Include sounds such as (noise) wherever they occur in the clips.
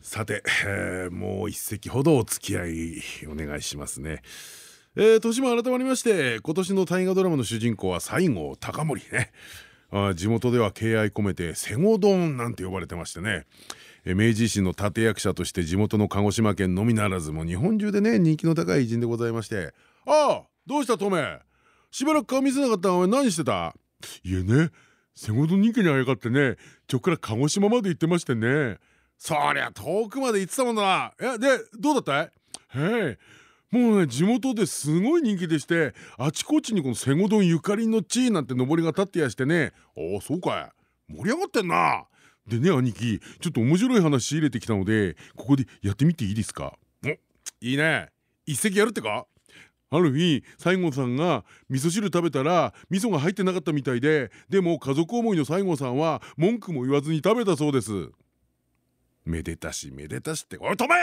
さて、えー、もう一席ほどお付き合いお願いしますね。えー、年も改まりまして今年の大河ドラマの主人公は西郷隆盛ね。あ地元では敬愛込めて「瀬郷丼」なんて呼ばれてましてね。明治維新の立役者として地元の鹿児島県のみならずも日本中でね人気の高い偉人でございまして「ああどうしたトメ？しばらく顔見せなかったお前何してた?」いえね瀬郷丼人気にあやかってねちょっから鹿児島まで行ってましてね。そりゃ遠くまで行ってたもんだな。えでどうだった？いへえ。もうね地元ですごい人気でしてあちこちにこの瀬古丼ゆかりの地なんてのぼりが立ってやしてね。ああそうかい。盛り上がってんな。でね兄貴ちょっと面白い話仕入れてきたのでここでやってみていいですか？おいいね。一席やるってか？ある日西郷さんが味噌汁食べたら味噌が入ってなかったみたいででも家族思いの西郷さんは文句も言わずに食べたそうです。めでたしめでたしって。おい止め！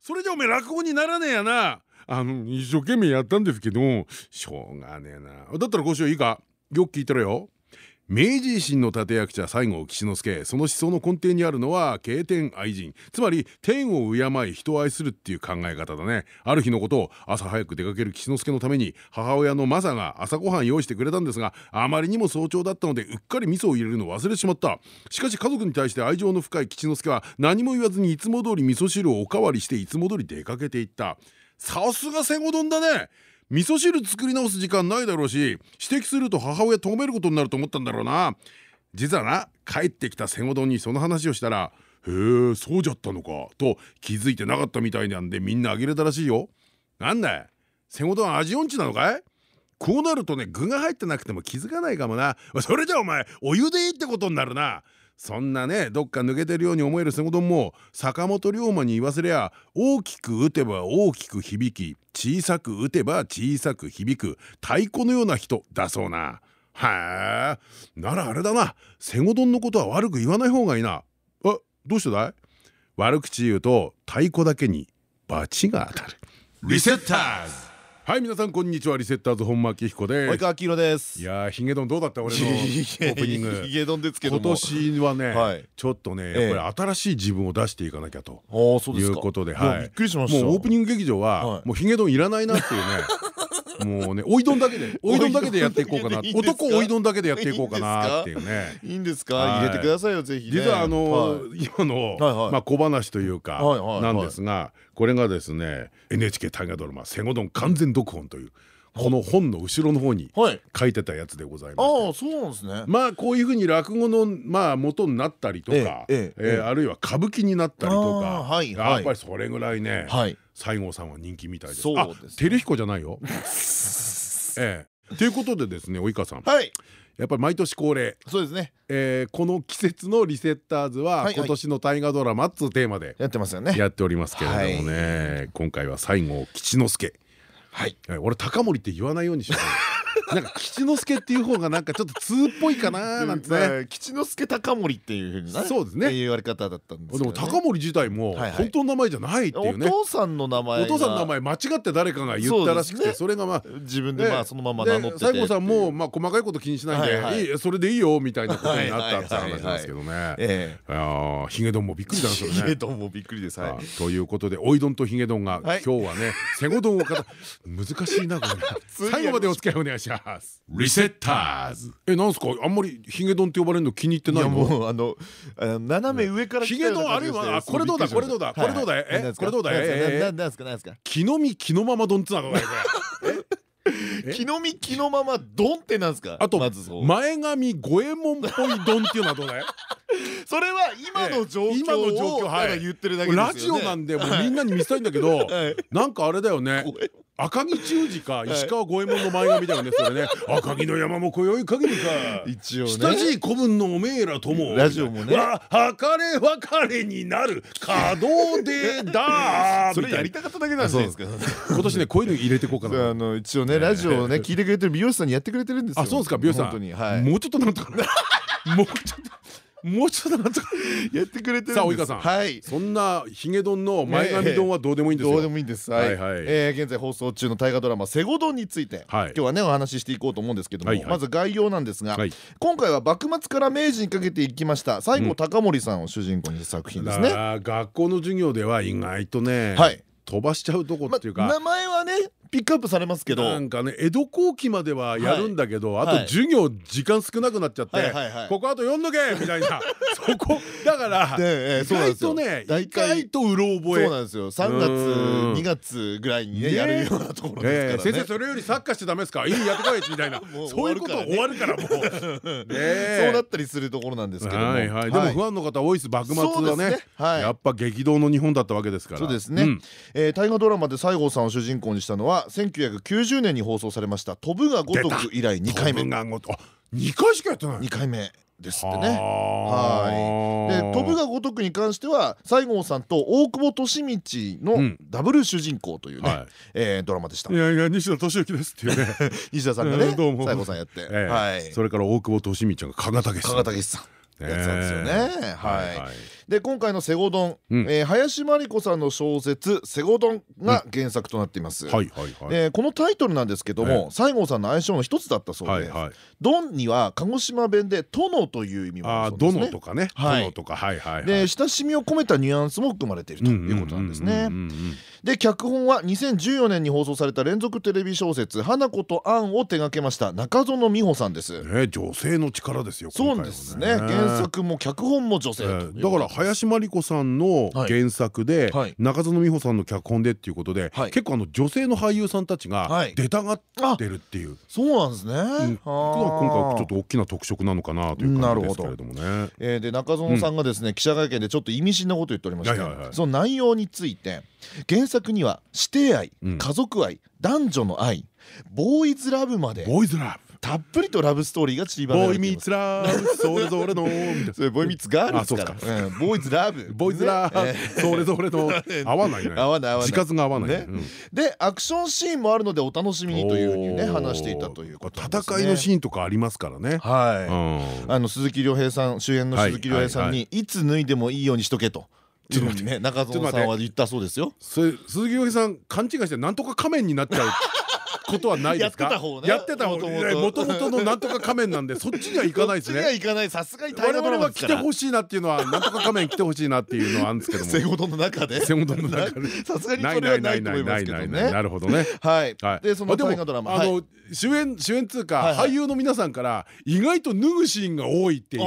それじゃおめえ落語にならねえやな。あの一生懸命やったんですけどしょうがねえな。だったらこうしよういいか？よく聞いてろよ。明治維新の立役者西郷岸之助。その思想の根底にあるのは敬天愛人。つまり天を敬い人を愛するっていう考え方だね。ある日のことを朝早く出かける岸之助のために母親のマサが朝ごはん用意してくれたんですがあまりにも早朝だったのでうっかり味噌を入れるのを忘れてしまった。しかし家族に対して愛情の深い吉之助は何も言わずにいつも通り味噌汁をおかわりしていつも通り出かけていった。さすが瀬古丼だね。味噌汁作り直す時間ないだろうし指摘すると母親止めることになると思ったんだろうな。実はな帰ってきた瀬古丼にその話をしたら「へえそうじゃったのか」と気づいてなかったみたいなんでみんなあげれたらしいよ。なんだ瀬古丼味音痴なのかい？こうなるとね具が入ってなくても気づかないかもな。それじゃお前お湯でいいってことになるな。そんなねどっか抜けてるように思える瀬古丼も坂本龍馬に言わせりゃ大きく打てば大きく響き小さく打てば小さく響く太鼓のような人だそうな。はえならあれだな瀬古丼のことは悪く言わない方がいいな。あどうしてだい？悪口言うと太鼓だけに罰が当たる。リセッターズはい皆さんこんにちは。リセッターズ本間明彦です。及川明です。いやヒゲドンどうだった俺の (laughs) オープニング。(laughs) ヒゲドンですけど今年はねちょっとねやっぱり新しい自分を出していかなきゃということではい。びっくりしました。もうオープニング劇場はもうヒゲドンいらないなっていうねもうねおいどんだけで (laughs) おいどんだけでやっていこうかな。男おいどんだけでやっていこうかなっていうね。いいんですか？入れてくださいよぜひ実はあの今のまあ小話というかなんですがこれがですね NHK 大河ドラマ「戦後丼完全読本」というこの本の後ろの方に書いてたやつでございます。ああそうなんですね。まあこういうふうに落語のまあ元になったりとか、ええあるいは歌舞伎になったりとか、やっぱりそれぐらいね、西郷さんは人気みたいです。あ、照彦じゃないよ。(laughs) ええ。ということでですね、及川さん。はい。やっぱり毎年恒例そうですね、えー、この季節のリセッターズは今年の大河ドラマっつうテーマでやってますよねやっておりますけれどもね今回は西郷吉之助はい。俺高森って言わないようにしよう (laughs) なんか吉之助っていう方がなんかちょっと通っぽいかな (laughs) なんてね。吉之助高森っていうふうにそうですね。言われ方だったんですでも高森自体も本当の名前じゃないっていうね。お父さんの名前お父さんの名前間違って誰かが言ったらしくてそれがまあ自分でまあそのまま名乗って西郷さんもまあ細かいこと気にしないでそれでいいよみたいなことになったって話なんですけどね。ヒゲドンもびっくりだなそれね。ヒゲドンもびっくりです。ということでおいどんとヒゲドンが今日はねセゴドンを語難しいなこれ最後までお付き合いお願いしますリセッターズ。えなんすか？あんまりヒゲドンって呼ばれるの気に入ってないの？もうあの斜め上からヒゲドンあるいはこれどうだ？これどうだ？これどうだ？え？これどうだ？え？なんすか？なんすか？木の実木のままドンつなの？これ木の実木のままドンってなんすか？あと前髪五右衛門っぽいドンっていうのはどうだい？(laughs) それは今の状況を言ってるだけラジオなんでみんなに見せたいんだけど (laughs) なんかあれだよね赤城中二か石川五右衛門の前髪だよねそれね。(laughs) 赤城の山も今宵限りか。一応ね。親しい子分のおめえらともラジオもね。わ別れ別れになる門出だ (laughs) それやりたかっただけなんですけど今年ねこういうの入れていこうかな。あの一応ねラジオをね聞いてくれてる美容師さんにやってくれてるんですよ。あそうですか美容師さん。本当に。はい。もうちょっとなんとか (laughs) もうちょっともうちょっとなんとか (laughs) やってくれてるさあ及川さん。はい。そんなヒゲ丼の前髪丼はどうでもいいんですよ。どうでもいいんです。はい。現在放送中の大河ドラマ「セゴドン」についてはい。今日はねお話ししていこうと思うんですけどもまず概要なんですがはい。今回は幕末から明治にかけていきました西郷隆盛さんを主人公にした作品ですね。学校の授業では意外とねはい。飛ばしちゃうとこまっていうか。名前はねピックアップされますけど。なんかね江戸後期まではやるんだけど、はい。あと授業時間少なくなっちゃって、ここあと読んどけみたいな。(laughs) そこ。だから意外とね意外とうろ覚そうえ。なんですよ。3月うん。2月ぐらいにねねやるようなところええですからね。先生それよりサッカーしてダメですか？いいやってこいみたいな。(laughs) そういうこと終わるからもう。(laughs) そうなったりするところなんですけども。でもファンの方多いです。幕末はね。やっぱ激動の日本だったわけですから。そうですね、大河ドラマで西郷さんを主人公にしたのは1990年に放送されました「飛ぶが如く」以来2回目。飛ぶがごとあ二回しかやってない。2回目ですってね。はい。で飛ぶが如くに関しては西郷さんと大久保利通のうん。ダブル主人公というね、はえードラマでした。いやいや西田敏行ですっていうね。(laughs) 西田さんがね西郷さんやって、ええ。はい。それから大久保利通が加賀武加賀武さんやってたんですよね。はいで今回の「セゴドン」うん。えー林真理子さんの小説「セゴドン」が原作となっています。はいはいはい。でこのタイトルなんですけども西郷さんの愛称の一つだったそうではいはい「ドン」には鹿児島弁で「殿」という意味もあるそうですね。どのと。かね。はい。殿とか。はいはいはい。で親しみを込めたニュアンスも含まれているということなんですね。で脚本は2014年に放送された連続テレビ小説「花子とアン」を手掛けました中園美穂さんです。ね女性の力ですよそうですね。原作も脚本も女性だから林真理子さんの原作ではい。中園美穂さんの脚本でっていうことではい。結構あの女性の俳優さんたちがはい。出たがってるっていう。そうなんですね。うん。今回ちょっと大きな特色なのかなという感じですけれどもね。えーで中園さんがですね、記者会見でちょっと意味深なことを言っておりましてその内容について原作には師弟愛、うん。家族愛男女の愛ボーイズラブまで。ボーイズラたっぷりとラブストーリーが散りばめられています。ツラブそれぞれのみたボーイミーツガール (laughs) ですから。うんボーイズラブ。ボーイズラブそれぞれの合わないね。合わない合わない。字数が合わないでアクションシーンもあるのでお楽しみにというふうにね話していたということ戦いのシーンとかありますからね。はい、うん。あの鈴木亮平さん主演の鈴木亮平さんはいにいつ脱いでもいいようにしとけと。ちょっと待って。ね中園さんは言ったそうですよ。鈴木亮平さん勘違いしてなんとか仮面になっちゃうことはないですか？やってた方ね。やってた方。元々。いや元々のなんとか仮面なんで (laughs) そっちには行かないですね。行かない。さすがに大我河ドラ々は来て。ほしいなっていうのはなんとか仮面来てほしいなっていうのはあるんですけども。セゴドンの中で。セゴドンの中で。(laughs) さすがにそれはいないと思いますけどね。なるほどね。はい。はい。でそのまあ大河ドラマ。はい。あの主演主演かはい俳優の皆さんから意外と脱ぐシーンが多いっていう。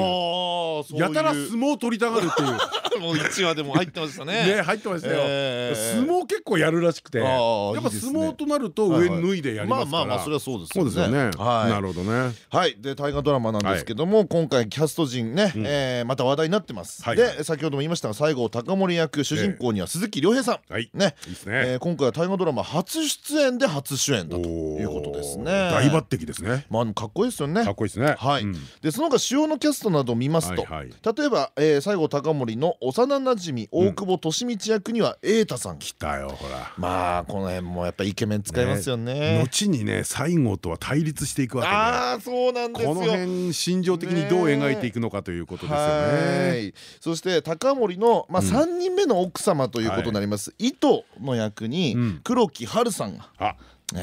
やたら相撲を取りたがるっていう。(laughs) もう一話でも入ってましたね。ね入ってましたよ。えー。相撲結構やるらしくて。やっぱ相撲となると上脱いでやりますまあまあまあそれはそうですそうですよね。はい。なるほどね。はい。で大河ドラマなんですけども、今回キャスト陣ね、えーまた話題になってます、はい。で先ほども言いましたが西郷隆盛役主人公には鈴木亮平さん、はい。ね。いいですえねー今回は大河ドラマ初出演で初主演だということですね。大抜擢ですね。まあかっこいいですよね。かっこいいですね。はい、うん。でその他主要のキャストなどを見ますと、例えば、えー、西郷隆盛の幼なじみ大久保利通役には瑛太さん、来たよほら。まあこの辺もやっぱイケメン使いますよね後にね西郷とは対立していくわけで。ああそうなんですよ。この辺心情的にどう描いていくのかということですよはねい。そして高森の、まあ、うん。3人目の奥様ということになります、糸の役にうん。黒木華さんが、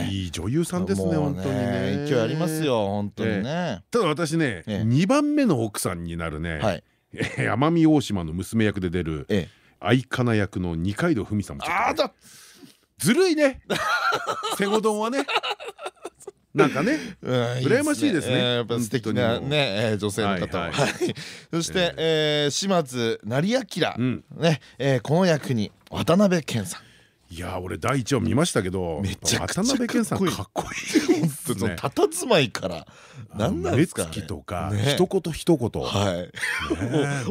いい女優さんですね本当にね。勢いありますよ本当にね、ただ私ねええ。2番目の奥さんになるね奄美大島の娘役で出るええ。相金役の二階堂ふみさんもちょっずるいね。セゴドンはね。(laughs) なんかね。羨ましいですね。えーやっぱ素敵なねえー女性の方ははい。はい。(laughs) そしてえー島津成明。うん。ねえーこの役に渡辺謙さんいや俺第一話見ましたけどめちゃくちゃ渡辺謙さんかっこいいですね。たたずまいから。何なんですか目つきとかね。一言一言。はい。ね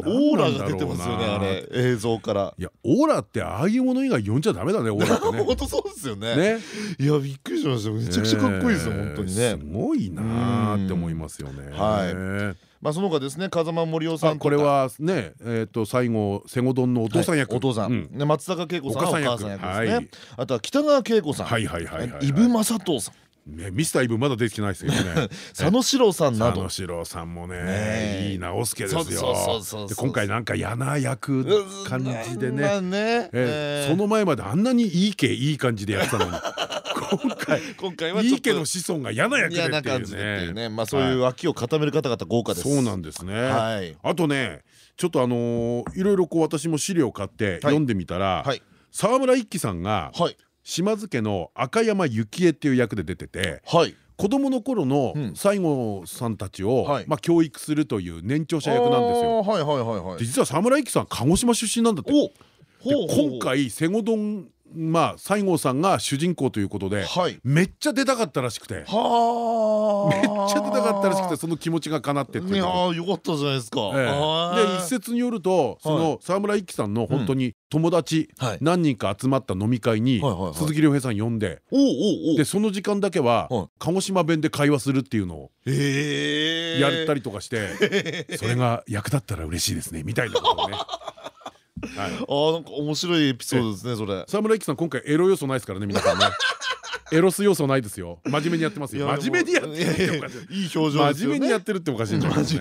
(laughs) オーラが出てますよねあれ映像から。いやオーラってああいうもの以外呼んじゃダメだねオーラってね。(laughs) 本当そうですよね。ね。いやびっくりしました。めちゃくちゃかっこいいですよね本当にね。すごいなーって思いますよね。はいまあその他ですね風間森夫さんこれはねえっと最後瀬古丼のお父さん役？お父さうん。で松坂慶子さんがお母さん役。ですはい。ねあとは北川景子さん。はいはいはいはい伊武正人さん。ねミスターイブまだ出てきてないですよね。(laughs) 佐野史郎さんなど。佐野史郎さんもねねいい直輔ですよ。で今回なんか嫌な役感じでまあね。その前まであんなにいい家いい感じでやってたのに (laughs) 今回。(laughs) 今回はいちょっと。い家の子孫が嫌な役で嫌っていううね。ねまあそういう脇を固める方々豪華です。そうなんですね。はい。あとねちょっとあのいろいろこう私も資料を買って読んでみたらはい。沢村一樹さんがはい。島津家の赤山幸恵っていう役で出ててはい。子供の頃のうん。西郷さんたちをはい。まあ教育するという年長者役なんですよ。あーはいはいはいはい。で実は沢村一樹さん鹿児島出身なんだって。今回瀬古丼まあ西郷さんが主人公ということではい。めっちゃ出たかったらしくて。はめっちゃ出たかったらしくてその気持ちが叶ってっていやよかったじゃないですか。ええ。で一説によるとその沢村一樹さんの本当に友達はい。何人か集まった飲み会に鈴木亮平さん呼んででその時間だけははい。鹿児島弁で会話するっていうのをやったりとかしてそれが役立ったら嬉しいですねみたいなことをね。はい。あーなんか面白いエピソードですねそれ。沢村一樹さん今回エロ要素ないですからね皆さんねエロス要素ないですよ。真面目にやってますよ。真面目にやってるいい。い表情真面目にやってるっておかしいい。つも真面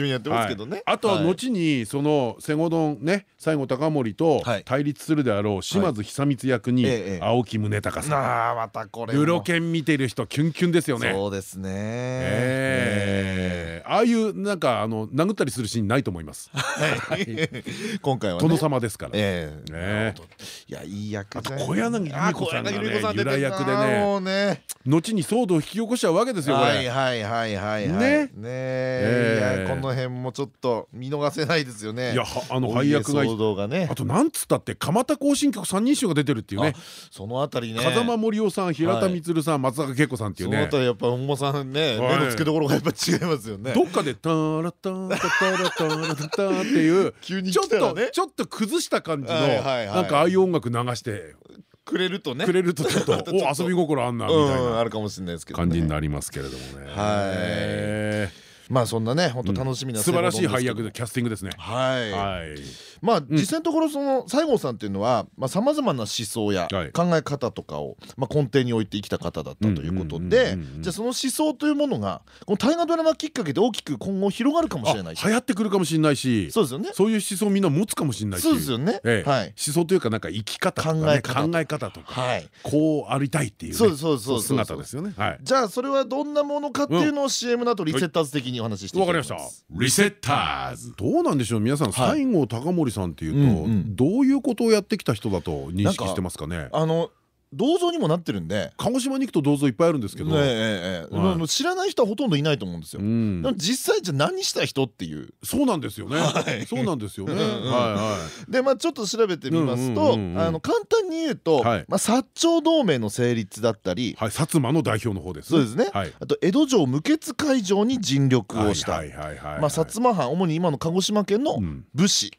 目にやってますけどね。はいあとは後にその瀬古丼ね西郷隆盛とはい。対立するであろう島津久光役に青木宗隆さん。ああまたこれも。ルロケン見てる人キュンキュンですよね。そうですね。ええ。ああいうなんかあの殴ったりするシーンないと思います。今回はね。殿様ですから。ええ。いやいい役あと小柳ルミ子さんがね由来役でねもうね後に騒動を引き起こしちゃうわけですよこはいれはいはいはいはい。ね。ねこの辺もちょっと見逃せないですよね。いやはあの配役が騒動がね。あとなんつったって蒲田行進曲三人衆が出てるっていうね。あそのあたりね。風間森夫さん平田充さん松坂慶子さんっていうね。そのあたりやっぱ本間さんねはい。目の付けどころがやっぱ違いますよね。どっかで「タラタラタラタラタタ」っていう (laughs) 急にちょっとちょっと崩した感じのなんかああいう音楽流してくれるとね。くれるとちょっと (laughs) お遊び心あんなみたいうんあなるかもしれないですけどね。感じになりますけれどもね。はいまあそんなね本当楽しみな素晴らしい配役ででキャスティングですね。はい。はい。まあ実際のところその西郷さんっていうのはさまざまな思想やはい。考え方とかをまあ根底に置いて生きた方だったということでじゃあその思想というものがこの大河ドラマきっかけで大きく今後広がるかもしれないあ流行ってくるかもしれないし、そうですよね。そういう思想をみんな持つかもしれないし。そうですよね。ええ。はい。思想というかなんか生き方考え方考え方とかはい。こうありたいっていうねそうそうそう姿ですよね。はい。じゃあそれはどんなものかっていうのを CM の後リセッターズ的にお話ししていわかりました。リセッターズ。どうなんでしょう？皆さんはい西郷隆盛さんっていううんとうんどういうことをやってきた人だと認識してますかね？あの銅像にもなってるんで。鹿児島に行くと銅像いっぱいあるんですけど。知らない人はほとんどいないと思うんですよ。実際じゃあ何した人っていう。そうなんですよね。はい。そうなんですよね。でまあちょっと調べてみますうんと簡単に言うと、はい。まあ、薩長同盟の成立だったり。薩摩の代表の方です。そうですね。はい。あと江戸城無血開城に尽力をした、薩摩藩主に今の鹿児島県のうん。武士。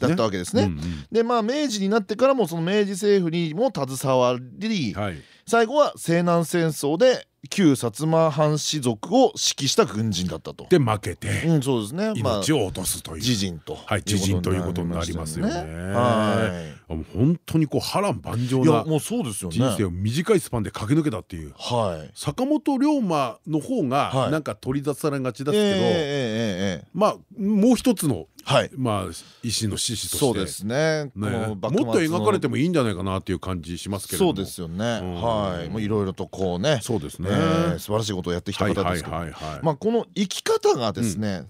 だったわけですね。でまあ明治になってからもその明治政府にも携わり、はい。最後は西南戦争で旧薩摩藩士族を指揮した軍人だったと。で負けてうん、そうですね。まあ命を落とすという。自陣とはい自陣ということになりますよねはあもう本当にこう波乱万丈なもうそうですよね。人生を短いスパンで駆け抜けたっていう。はい。坂本龍馬の方はいがなんか取り出されがちですけど、まあもう一つのはい。まあ維新の志士としてそうですね。もっと描かれてもいいんじゃないかなっていう感じしますけれどもそうですよね。んはい。いろいろとこうね。そうですねええ素晴らしいことをやってきたはいはい方ですけど。はいはいまあこの生き方がですね、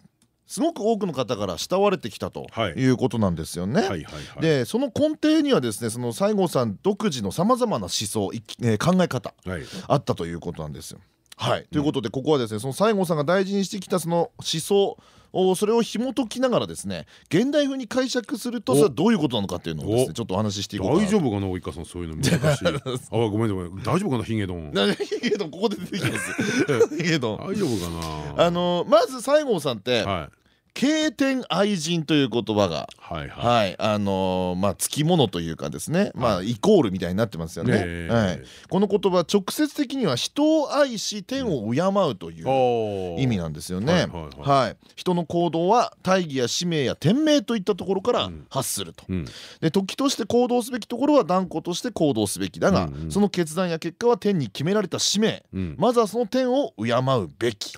すごく多くの方から慕われてきたとはいいうことなんですよね。はいはいはいでその根底にはですねその西郷さん独自のさまざまな思想、えー考え方はいあったということなんですよ。はい、ということでここはですねその西郷さんが大事にしてきたその思想おそれを紐解きながらですね現代風に解釈するとそれはどういうことなのかっていうのをですねちょっとお話ししていこう大丈夫かな及川さんそういうの難しいあごめんごめん。大丈夫かなヒゲドン。な (laughs) ヒゲドンここで出てきます。(laughs) ヒゲドン。大丈夫かな。あのまず西郷さんってはい経典愛人という言葉がはいはい。はいあのーまあつきものというかですね。まあイコールみたいになってますよね、ええ。はい、この言葉は直接的には人を愛し天を敬うという意味なんですよね。はい人の行動は大義や使命や天命といったところから発すると。うん。で時として行動すべきところは断固として行動すべきだが、うんうん。その決断や結果は天に決められた使命。うん。まずはその天を敬うべき。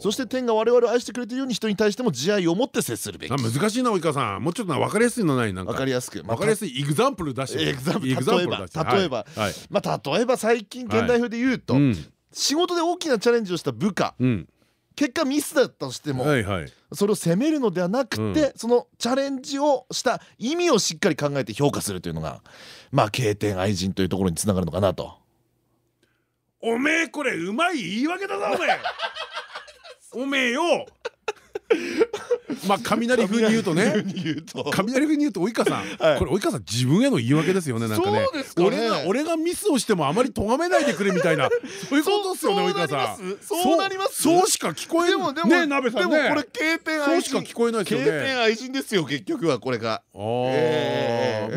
そして天が我々を愛してくれているように人に対しても慈愛を持って接するべき。な難しいな及川さん。もうちょっとな分かりやすいのないなんか。わかりやすく分かりやすいエグザンプル出して。エグザンプル例えばまあ例えば最近現代風で言うと、うん。仕事で大きなチャレンジをした部下。うん。結果ミスだったとしても、それを責めるのではなくて、うん。そのチャレンジをした意味をしっかり考えて評価するというのがまあ経典愛人というところにつながるのかなと。おめえこれうまい言い訳だぞおめえ。(laughs) おめえよまあ雷風に言うとね。雷風に言うと。及川さん、はい。これ及川さん自分への言い訳ですよねなんかね。俺が俺がミスをしてもあまり咎めないでくれみたいな。そういうことですよねそう及川さん。そうなります。そうしか聞こえでもでもねえ鍋さんね。でもこれ経典そうしか聞こえないですよ経ね。典愛人ですよ結局はこれが。ま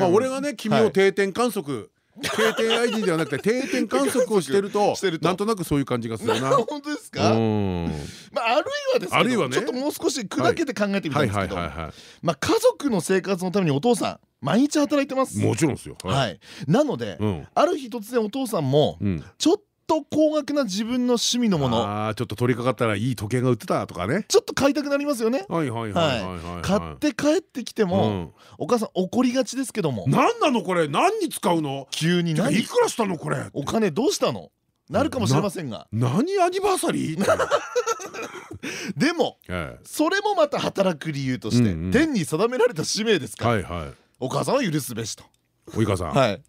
あ俺がね君を定点観測。定点愛人ではなくて定点観測をしてると (laughs) なんとなくそういう感じがするな。(laughs) 本当ですか、うん。まあ、あるいはですけどあるいはねちょっともう少し砕けて考えてみたはいんですけど家族の生活のためにお父さん毎日働いてます。い。もちろんですよ。はい、なので、うんある日突然お父さんもうん。ちょっと高額な自分の趣味のものああちょっと取り掛かったらいい時計が売ってたとかね。ちょっと買いたくなりますよね。はいはいはいはいはい。買って帰ってきても、お母さん怒りがちですけどもうん。なのこれ？何に使うの？急に何？いくらしたのこれ？お金どうしたの？なるかもしれませんが。何アニバーサリー？でもえそれもまた働く理由として、うんうん。天に定められた使命ですえから、はいはい。お母さんは許すべしと。及川さん、はい、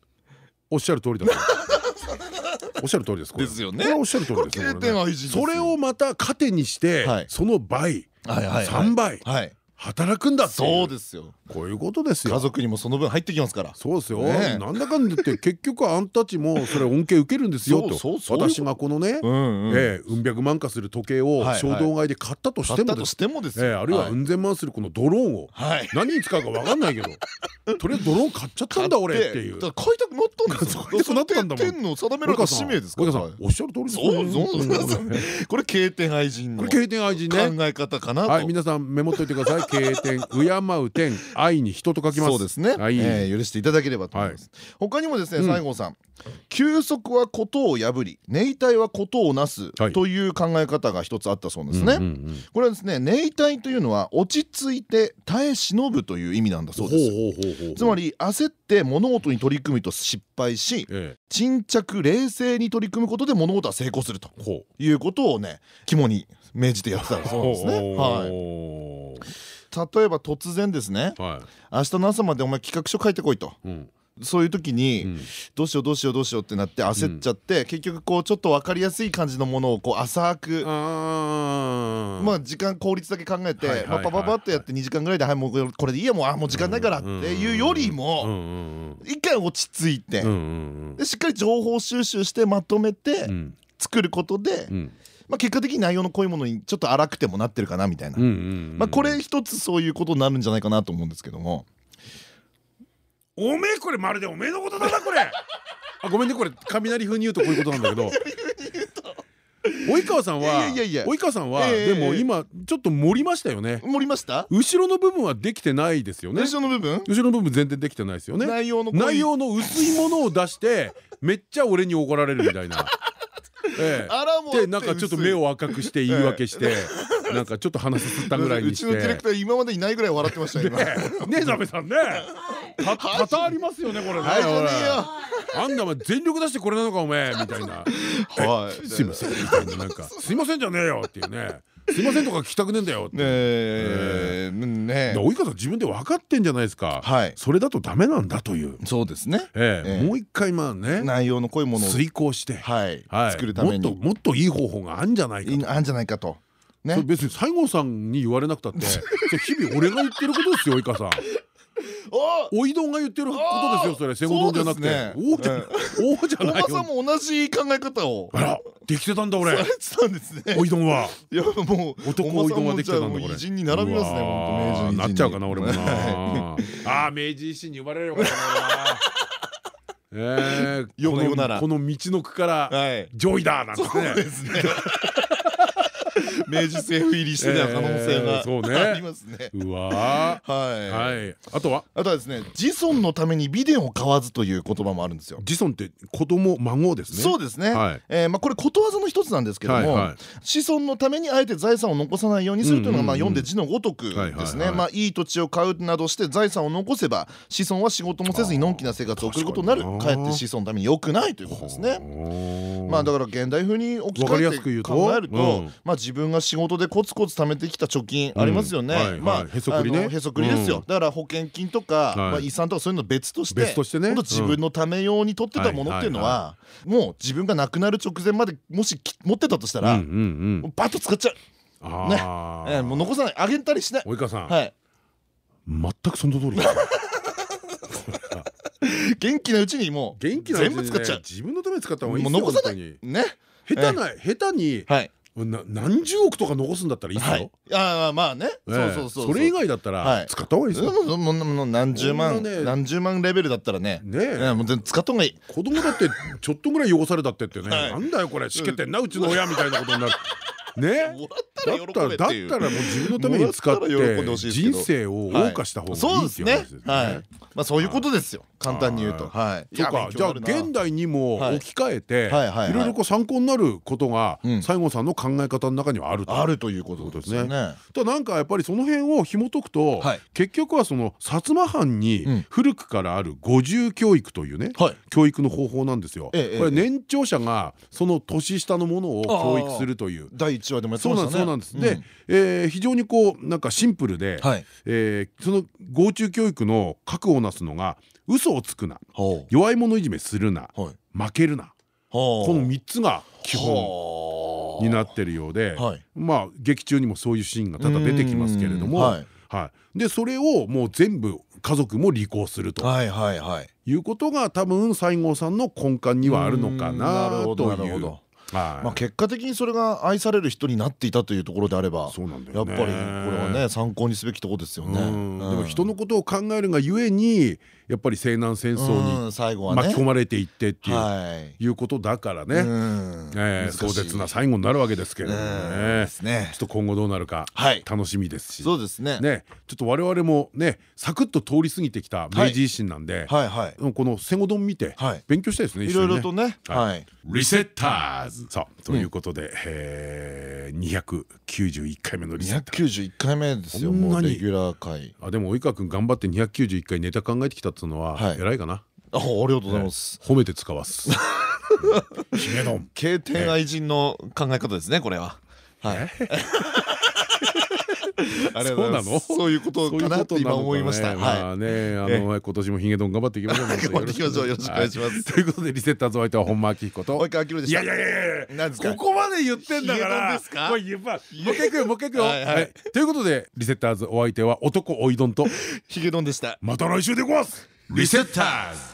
おっしゃる通りだと。(laughs) おっしゃる通りです。ですよね。おっしゃる通りですそれをまた糧にして、はい。その倍、はいはいはい。3倍。はい働くんだそうですよこういうことですよ家族にもその分入ってきますからそうですよ、なんだかんだ言って結局あんたちもそれ恩恵受けるんですよと私がこのね、うん百万化する時計を衝動買いで買ったとし買ったとしてもですてもですあるいはうん千万するこのドローンをはい何に使うか分かんないけどとりあえずドローン買っちゃったんだ俺っていうだから買いたくなったんですよ買いたくなったんだもん天の定められた使命ですからおっしゃる通りですこれ経典愛人のこれ経典愛人ね考え方かなとはい皆さんメモっといてください経典敬う天愛に人と書きます。そうですね、はい。えー許していただければと思います、他にもですねうん。西郷さん休息はことを破り寧耐はことをなすはい。という考え方が一つあったそうですね、うんうんうん。これはですね寧耐というのは落ち着いて耐え忍ぶという意味なんだそうです。つまり焦って物事に取り組むと失敗しえ沈着冷静に取り組むことで物事は成功すると。いうことをね肝に銘じてやってたそうですね。はい、い例えば突然ですね。は明日の朝までお前企画書書いてこいと。いうん。そういう時に、うん。どうしようどうしようどうしようってなって焦っちゃって、結局こうちょっと分かりやすい感じのものをこう浅くあまあ時間効率だけ考えてはいはいはいまあパパパッとやって2時間ぐらいで「はいもうこれでいいやもうあもう時間ないから」っていうよりもも一回落ち着いてでしっかり情報収集してまとめてうん。作ることでうんまあ結果的に内容の濃いものにちょっと荒くてもなってるかなみたいな。うんうんまあこれ一つそういうことになるんじゃないかなと思うんですけども。おめえこれまるでおめえのことだなこれ。(laughs) あごめんねこれ雷風に言うとこういうことなんだけど。及川さんはいやいやいや及川さんはええ。でも今ちょっと盛りましたよね。盛りました。後ろの部分はできてないですよね。後ろの部分？後ろの部分全然できてないですよね。内容の内容の薄いものを出してめっちゃ俺に怒られるみたいな。ええ。あらもうでなんかちょっと目を赤くして言い訳して (laughs) なんかちょっと鼻すすったぐらいにして。うちのディレクター今までいないぐらい笑ってましたよ今。ねえ。ザメさんね。た多々ありますよねこれね。あんなお前全力出してこれなのかおめえ。みたいな。はい。(laughs) すいません。みたいななんか。すいませんじゃねえよっていうねすいませんとか聞きたくねえんだよえねえ。及川さん自分で分かってんじゃないですか。はい。それだとダメなんだという。そうですね。もう一回まあね。内容の濃いものを遂行して。作るために。もっともっといい方法があるんじゃないかあんじゃないかと。別に西郷さんに言われなくたって (laughs) 日々俺が言ってることですよ及川さんおいどんが言ってることですよそれ戦後丼じゃなくてそうですねおじゃないさんも同じ考え方をあらできてたんだ俺されてたんですねおいどんはいやもう男おいどんはできてたんだこれおばさもじゃあもう偉人に並びますね本当名人なっちゃうかな俺もなあ明治維新に生まれればよかったなええ世の世ならこの道の区から上位だなんてそうですね明治政府入りしてた可能性がありますね。うわー。はい。はい。あとは？あとはですね子孫のために美伝を買わずという言葉もあるんですよ。子孫って子供孫ですね。そうですね、はい。えーまあ、これことわざの一つなんですけども、子孫のためにあえて財産を残さないようにするというのが、まあ、読んで字のごとくですね。はいまあいい土地を買うなどして財産を残せば子孫は仕事もせずにのんきな生活を送ることになる。確かえって子孫のために良くないということですね。まあだから現代風に置き換えて考えると、うんまあ自分が仕事でコツコツ貯めてきた貯金ありますよね。まあはい。へそくりね。へそくりですよ。うん。だから保険金とか、い。まあ遺産とかそういうの別として、別としてね。自分のため用に取ってたものっていうのは、もう自分が亡くなる直前までもしき持ってたとしたら、バッと使っちゃう。あえーもう残さない。あげたりしない。及川さん。はい。全くその通り。(laughs) 元気なうちにもう元気なうちにね全部使っちゃう。自分のために使った方がいいですよもう残さない。ね。下手な下手にはい。な何十億とか残すんだったらいいですはいよ。ああまあね。ええそうそうそう。それ以外だったはいら使った方がいいですよ。うんもう何十万何十万レベルだったらね。ねええもう全然使った方がいい。子供だってちょっとぐらい汚されたってってねはいなんだよこれしけてんなうちの親みたいなことになる。(laughs) ねもらっ喜だったらだったらもう自分のために使って人生を謳歌した方がいいっていう話ですよね。まあそういうことですよ簡単に言うとはいそうかじゃあ現代にも置き換えていろいろこう参考になることが西郷さんの考え方の中にはあると。あるということですねただなんかやっぱりその辺を紐解くと、結局はその薩摩藩に古くからある五重教育というね、教育の方法なんですよ。これ年長者がその年下のものを教育するという。第一話でもやってそうなんですましたねそうなんです。で、えー非常にこうなんかシンプルで、はい。えーその合中教育の核をなすのが嘘をつくなほ弱い者いじめするなうはい。負けるなここの3つが基本本になってるようで、はい。まあ劇中にもそういうシーンが多々出てきますけれども、うん。はい。はい、でそれをもう全部家族も履行するとはいはいはい。いうことが多分西郷さんの根幹にはあるのかうん。なというまあ結果的にそれが愛される人になっていたというところであればやっぱりこれはね参考にすべきところですよね。うん。でも人ののことを考えるがゆえにやっぱり西南戦争に巻き込まれていってっていう,、はい。いうことだからね、うん。え壮絶な最後になるわけですけれどもうんね。ちょっと今後どうなるかはい。楽しみですし、そうですね。ね、ちょっと我々もねサクッと通り過ぎてきた明治維新なんで、この戦後丼見てはい。勉強したいですね、いろいろとね。はい。はい。リセッターズ。さあということで、えー、291回目のリセッターズ291回目ですよもうレギュラー回あでも及川君頑張って291回ネタ考えてきたっつうのは、はい。偉いかな？あありがとうございます。褒めて使わす。(laughs) 姫丼経典愛人の考え方ですねこれは。はい。そうなの？そういうことかなって今思いました。はまあねあの今年もヒゲ丼頑張っていきましょう。(laughs) 頑張っていきましょう。よろしくお願いします。はということでリセッターズお相手は本間明彦と。い。及川明でした。いやいやいやここまで言ってんだから。もう一回いくよもう一回いくよということでリセッターズお相手は男おいどんと。(laughs) ヒゲドンでした。また来週でごわす。リセッターズ